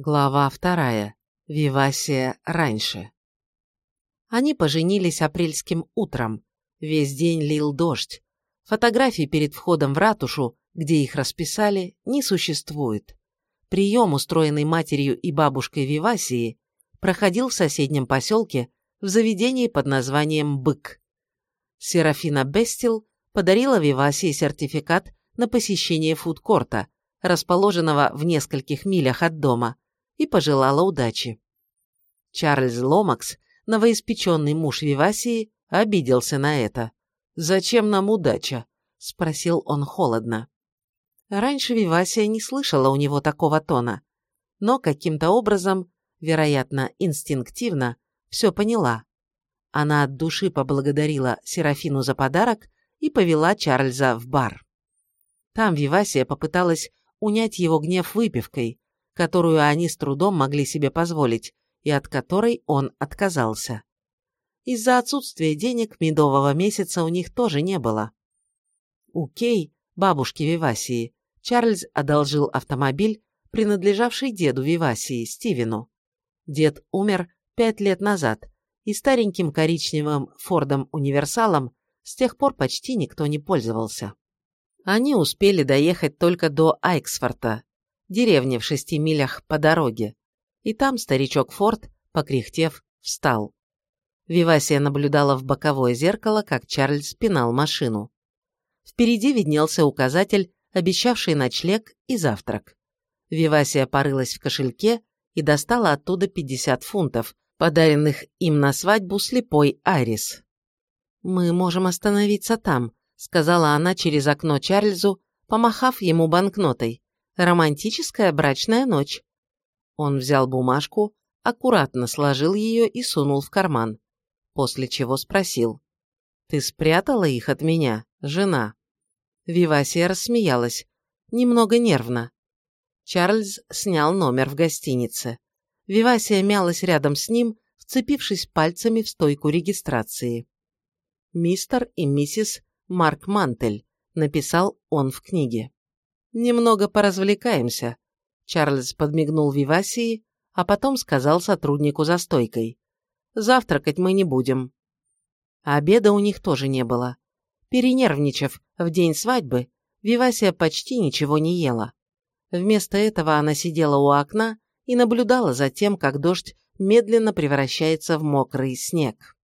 Глава вторая. Вивасия раньше. Они поженились апрельским утром. Весь день лил дождь. Фотографий перед входом в ратушу, где их расписали, не существует. Прием, устроенный матерью и бабушкой Вивасии, проходил в соседнем поселке в заведении под названием «Бык». Серафина Бестил подарила Вивасии сертификат на посещение фудкорта, расположенного в нескольких милях от дома, и пожелала удачи. Чарльз Ломакс, новоиспеченный муж Вивасии, обиделся на это. «Зачем нам удача?» – спросил он холодно. Раньше Вивасия не слышала у него такого тона, но каким-то образом, вероятно, инстинктивно, все поняла. Она от души поблагодарила Серафину за подарок и повела Чарльза в бар. Там Вивасия попыталась унять его гнев выпивкой, которую они с трудом могли себе позволить, и от которой он отказался. Из-за отсутствия денег медового месяца у них тоже не было. У Кей, бабушки Вивасии, Чарльз одолжил автомобиль, принадлежавший деду Вивасии, Стивену. Дед умер пять лет назад, и стареньким коричневым Фордом Универсалом с тех пор почти никто не пользовался. Они успели доехать только до Айксфорта, деревни в шести милях по дороге, и там старичок Форд, покряхтев, встал. Вивасия наблюдала в боковое зеркало, как Чарльз пинал машину. Впереди виднелся указатель, обещавший ночлег и завтрак. Вивасия порылась в кошельке и достала оттуда 50 фунтов, подаренных им на свадьбу слепой Айрис. «Мы можем остановиться там», — сказала она через окно Чарльзу, помахав ему банкнотой. Романтическая брачная ночь. Он взял бумажку, аккуратно сложил ее и сунул в карман, после чего спросил. «Ты спрятала их от меня, жена?» Вивасия рассмеялась, немного нервно. Чарльз снял номер в гостинице. Вивасия мялась рядом с ним, вцепившись пальцами в стойку регистрации. «Мистер и миссис Марк Мантель», написал он в книге. «Немного поразвлекаемся», – Чарльз подмигнул Вивасии, а потом сказал сотруднику за стойкой. «Завтракать мы не будем». обеда у них тоже не было. Перенервничав в день свадьбы, Вивасия почти ничего не ела. Вместо этого она сидела у окна и наблюдала за тем, как дождь медленно превращается в мокрый снег.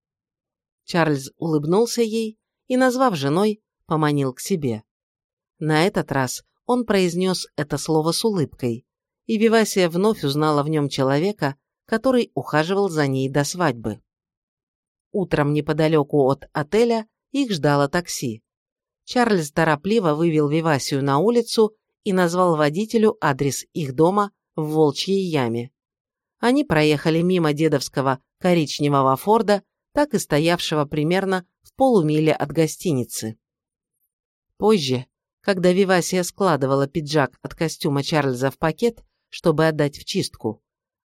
Чарльз улыбнулся ей и, назвав женой, поманил к себе. На этот раз он произнес это слово с улыбкой, и Вивасия вновь узнала в нем человека, который ухаживал за ней до свадьбы. Утром неподалеку от отеля их ждало такси. Чарльз торопливо вывел Вивасию на улицу и назвал водителю адрес их дома в Волчьей яме. Они проехали мимо дедовского коричневого Форда, так и стоявшего примерно в полумиле от гостиницы. Позже, когда Вивасия складывала пиджак от костюма Чарльза в пакет, чтобы отдать в чистку.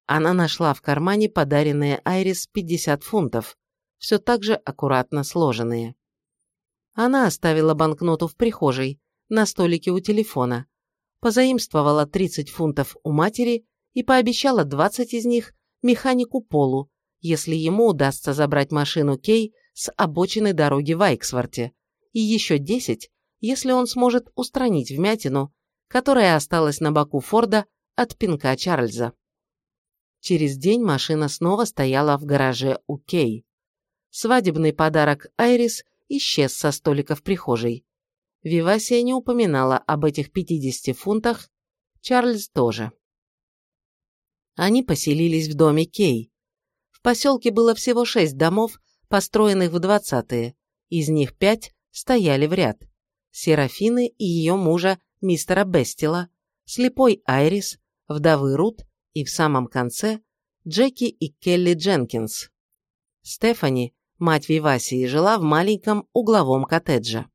Она нашла в кармане подаренные Айрис 50 фунтов, все так же аккуратно сложенные. Она оставила банкноту в прихожей, на столике у телефона, позаимствовала 30 фунтов у матери и пообещала 20 из них механику Полу, если ему удастся забрать машину Кей с обочины дороги в Айксворте, и еще 10 если он сможет устранить вмятину, которая осталась на боку Форда от пинка Чарльза. Через день машина снова стояла в гараже у Кей. Свадебный подарок Айрис исчез со столика в прихожей. Вивасия не упоминала об этих 50 фунтах, Чарльз тоже. Они поселились в доме Кей. В поселке было всего шесть домов, построенных в 20-е, из них пять стояли в ряд. Серафины и ее мужа, мистера Бестила, слепой Айрис, вдовы Рут и в самом конце Джеки и Келли Дженкинс. Стефани, мать Вивасии, жила в маленьком угловом коттедже.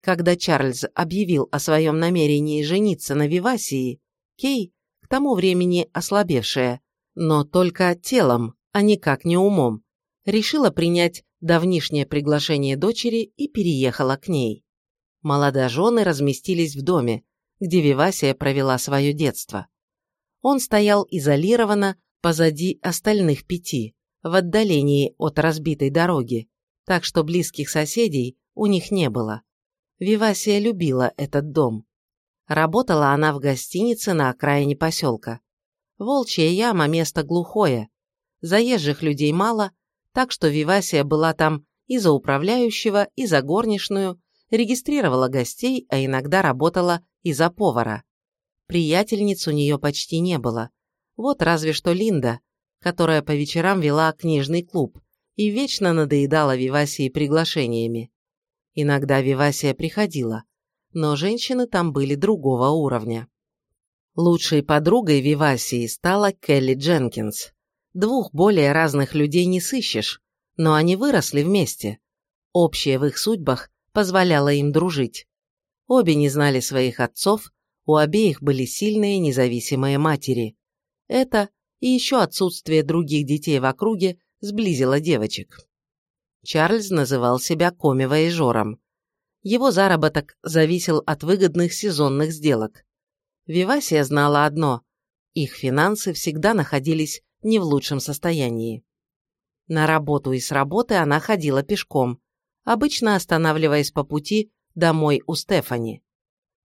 Когда Чарльз объявил о своем намерении жениться на Вивасии, Кей, к тому времени ослабевшая, но только телом, а никак не умом, решила принять давнишнее приглашение дочери и переехала к ней молодожены разместились в доме, где Вивасия провела свое детство. Он стоял изолированно позади остальных пяти, в отдалении от разбитой дороги, так что близких соседей у них не было. Вивасия любила этот дом. Работала она в гостинице на окраине поселка. Волчья яма – место глухое. Заезжих людей мало, так что Вивасия была там и за управляющего, и за горничную, регистрировала гостей, а иногда работала и за повара. Приятельниц у нее почти не было. Вот разве что Линда, которая по вечерам вела книжный клуб и вечно надоедала Вивасии приглашениями. Иногда Вивасия приходила, но женщины там были другого уровня. Лучшей подругой Вивасии стала Келли Дженкинс. Двух более разных людей не сыщешь, но они выросли вместе. Общее в их судьбах позволяло им дружить. Обе не знали своих отцов, у обеих были сильные независимые матери. Это и еще отсутствие других детей в округе сблизило девочек. Чарльз называл себя коми-воежором. Его заработок зависел от выгодных сезонных сделок. Вивасия знала одно – их финансы всегда находились не в лучшем состоянии. На работу и с работы она ходила пешком, обычно останавливаясь по пути домой у Стефани.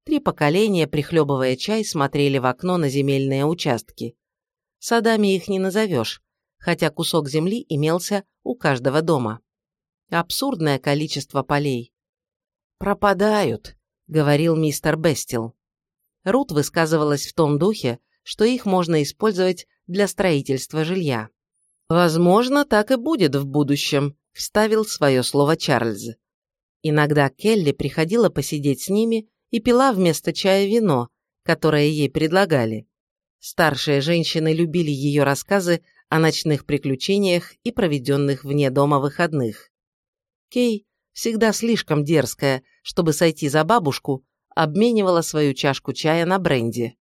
Три поколения, прихлебывая чай, смотрели в окно на земельные участки. Садами их не назовешь, хотя кусок земли имелся у каждого дома. Абсурдное количество полей. «Пропадают», — говорил мистер Бестил. Рут высказывалась в том духе, что их можно использовать для строительства жилья. «Возможно, так и будет в будущем», – вставил свое слово Чарльз. Иногда Келли приходила посидеть с ними и пила вместо чая вино, которое ей предлагали. Старшие женщины любили ее рассказы о ночных приключениях и проведенных вне дома выходных. Кей, всегда слишком дерзкая, чтобы сойти за бабушку, обменивала свою чашку чая на бренди.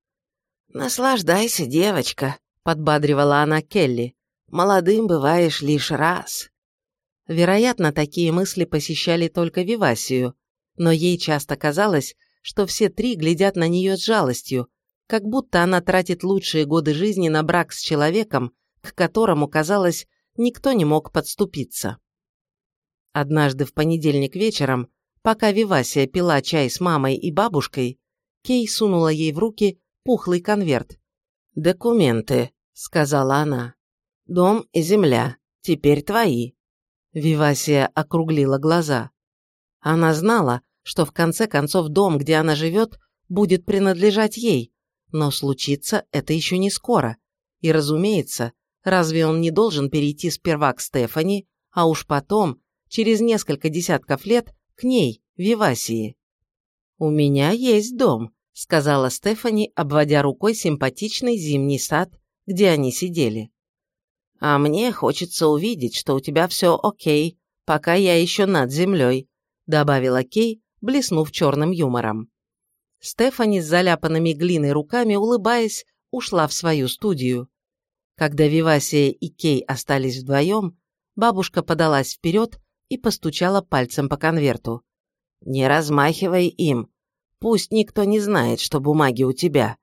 «Наслаждайся, девочка», – подбадривала она Келли. «Молодым бываешь лишь раз». Вероятно, такие мысли посещали только Вивасию, но ей часто казалось, что все три глядят на нее с жалостью, как будто она тратит лучшие годы жизни на брак с человеком, к которому, казалось, никто не мог подступиться. Однажды в понедельник вечером, пока Вивасия пила чай с мамой и бабушкой, Кей сунула ей в руки пухлый конверт. «Документы», — сказала она. «Дом и земля. Теперь твои». Вивасия округлила глаза. Она знала, что в конце концов дом, где она живет, будет принадлежать ей, но случится это еще не скоро. И, разумеется, разве он не должен перейти сперва к Стефани, а уж потом, через несколько десятков лет, к ней, Вивасии? «У меня есть дом», — сказала Стефани, обводя рукой симпатичный зимний сад, где они сидели. «А мне хочется увидеть, что у тебя все окей, пока я еще над землей», добавила Кей, блеснув черным юмором. Стефани с заляпанными глиной руками, улыбаясь, ушла в свою студию. Когда Вивасия и Кей остались вдвоем, бабушка подалась вперед и постучала пальцем по конверту. «Не размахивай им. Пусть никто не знает, что бумаги у тебя».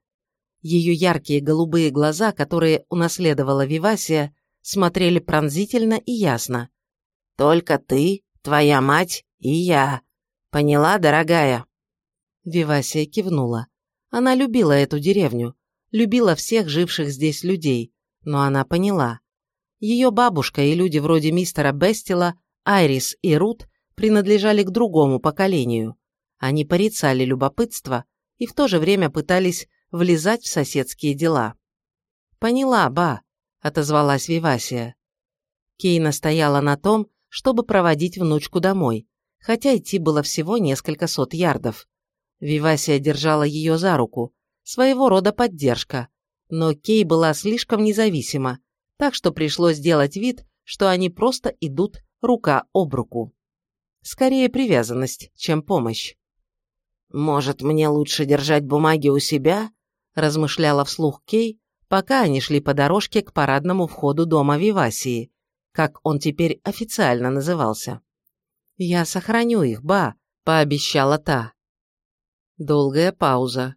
Ее яркие голубые глаза, которые унаследовала Вивасия, смотрели пронзительно и ясно. «Только ты, твоя мать и я. Поняла, дорогая?» Вивасия кивнула. Она любила эту деревню, любила всех живших здесь людей, но она поняла. Ее бабушка и люди вроде мистера Бестила, Айрис и Рут принадлежали к другому поколению. Они порицали любопытство и в то же время пытались влезать в соседские дела. «Поняла, ба», отозвалась Вивасия. Кейна стояла на том, чтобы проводить внучку домой, хотя идти было всего несколько сот ярдов. Вивасия держала ее за руку, своего рода поддержка, но Кей была слишком независима, так что пришлось сделать вид, что они просто идут рука об руку. Скорее привязанность, чем помощь. «Может, мне лучше держать бумаги у себя?» – размышляла вслух Кей, пока они шли по дорожке к парадному входу дома Вивасии, как он теперь официально назывался. «Я сохраню их, ба», — пообещала та. Долгая пауза.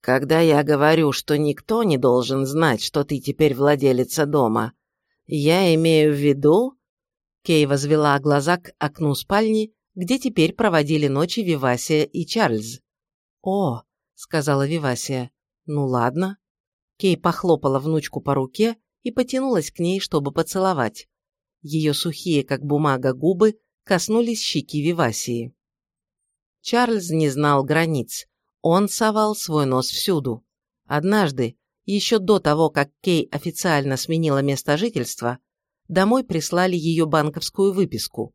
Когда я говорю, что никто не должен знать, что ты теперь владелица дома, я имею в виду...» Кей возвела глаза к окну спальни, где теперь проводили ночи Вивасия и Чарльз. «О», — сказала Вивасия, — «ну ладно». Кей похлопала внучку по руке и потянулась к ней, чтобы поцеловать. Ее сухие, как бумага, губы коснулись щеки Вивасии. Чарльз не знал границ. Он совал свой нос всюду. Однажды, еще до того, как Кей официально сменила место жительства, домой прислали ее банковскую выписку.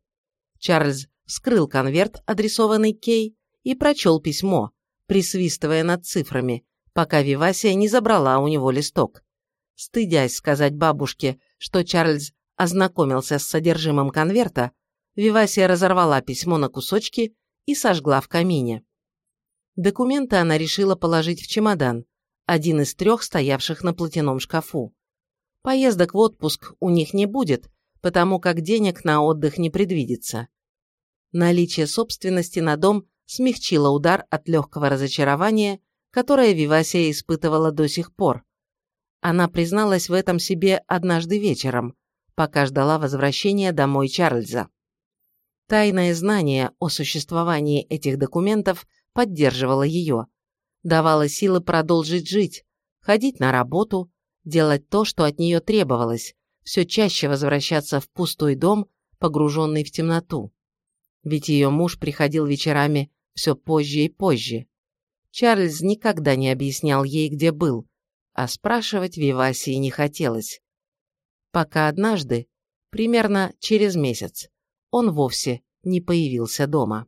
Чарльз вскрыл конверт, адресованный Кей, и прочел письмо, присвистывая над цифрами, пока Вивасия не забрала у него листок. Стыдясь сказать бабушке, что Чарльз ознакомился с содержимым конверта, Вивасия разорвала письмо на кусочки и сожгла в камине. Документы она решила положить в чемодан, один из трех стоявших на платяном шкафу. Поездок в отпуск у них не будет, потому как денег на отдых не предвидится. Наличие собственности на дом смягчило удар от легкого разочарования, которое Вивасия испытывала до сих пор. Она призналась в этом себе однажды вечером, пока ждала возвращения домой Чарльза. Тайное знание о существовании этих документов поддерживало ее, давало силы продолжить жить, ходить на работу, делать то, что от нее требовалось, все чаще возвращаться в пустой дом, погруженный в темноту. Ведь ее муж приходил вечерами все позже и позже. Чарльз никогда не объяснял ей, где был, а спрашивать Вивасии не хотелось. Пока однажды, примерно через месяц, он вовсе не появился дома.